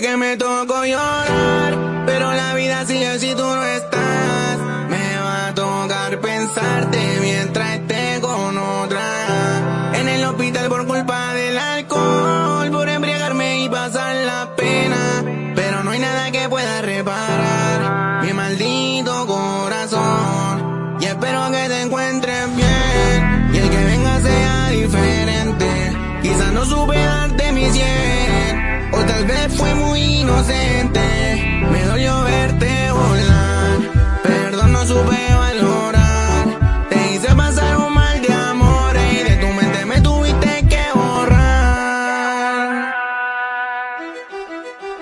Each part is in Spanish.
Que me tocó llorar, pero la vida sigue si tú no estás. Me va a tocar pensarte mientras esté con otra. En el hospital por culpa del alcohol, por embriagarme y pasar la pena. Pero no hay nada que pueda reparar mi maldito corazón. Y espero que te encuentres bien y el que venga sea diferente. Quizás no supe darte mi cien o tal vez fue muy inocente. Me dolió verte volar, perdón no supe valorar. Te hice pasar un mal de amor y de tu mente me tuviste que borrar.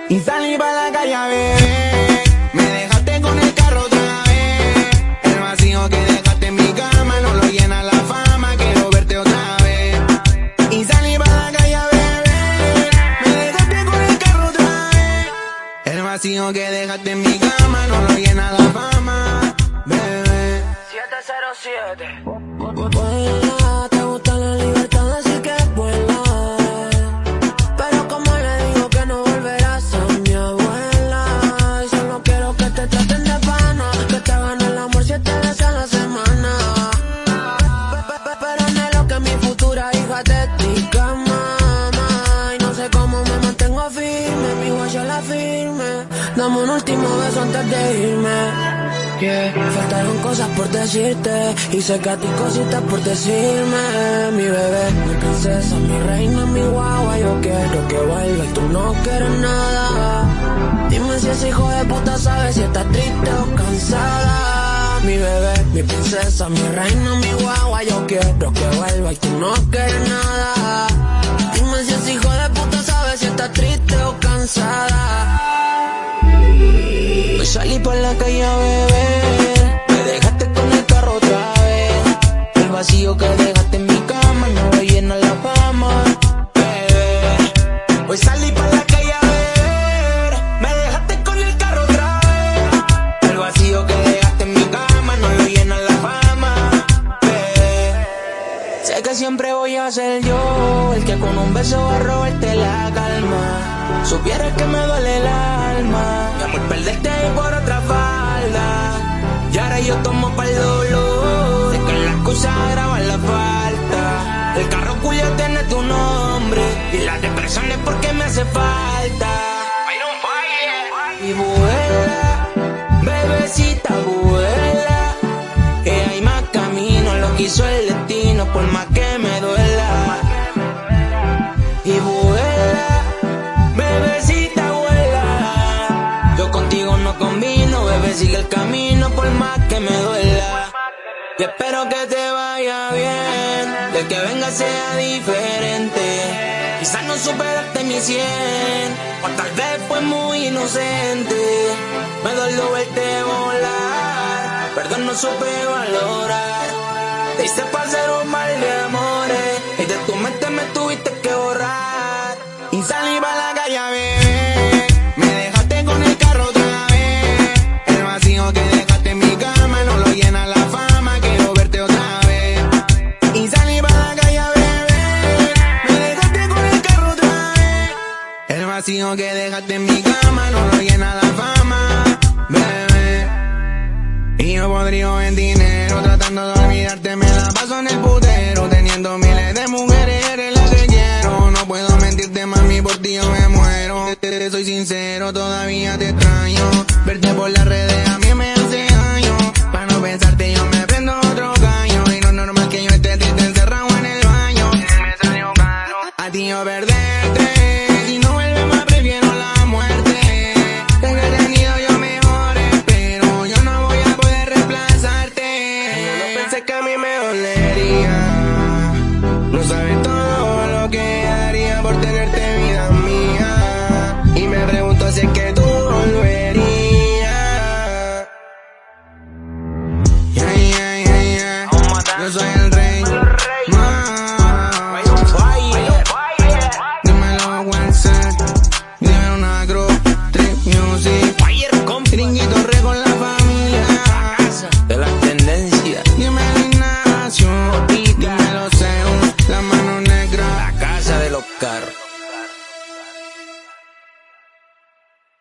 Y salí para la calle a beber, Que dejaste en mi cama no lo llena la fama, bebé. 707. Beso antes de irme. Faltaron cosas por decirte y sé que a ti cositas por decirme. Mi bebé, mi princesa, mi reina, mi guagua, yo quiero que vuelva y tú no quieres nada. Dime si ese hijo de puta sabe si estás triste o cansada. Mi bebé, mi princesa, mi reina, mi guagua, yo quiero que vuelva y tú no quieres nada. Dime si ese hijo de puta sabe si estás triste o cansada. Salí por la calle a beber. Me dejaste con el carro otra vez. El vacío que dejaste en mi cama no lo llena la fama. Bebé. Hoy salí por la calle a beber. Me dejaste con el carro otra vez. El vacío que dejaste en mi cama no lo llena la fama. Bebé. Sé que siempre voy a ser yo el que con un beso va a robarte. Supieras que me duele el alma. Ya por perderte por otra falda. Y ahora yo tomo pa'l dolor. Sé que la excusa graban la falta. El carro cuyo tiene tu nombre. Y la depresión es porque me hace falta. Y vuela, bebecita, vuela. Que hay más camino, lo quiso el Y espero que te vaya bien, el que venga sea diferente. Quizás no superaste mi cien, o tal vez fue muy inocente. Me dolió verte volar, perdón no supe valorar. Te hice pasar un mal de amores, y de tu mente me tuviste mi cama no lo llena la fama, bebé. Y yo podría en dinero tratando de olvidarte, me la paso en el putero, teniendo miles de mujeres, eres la que quiero. No puedo mentirte, mami, por ti yo me muero. Te, te soy sincero, todavía te i ain't done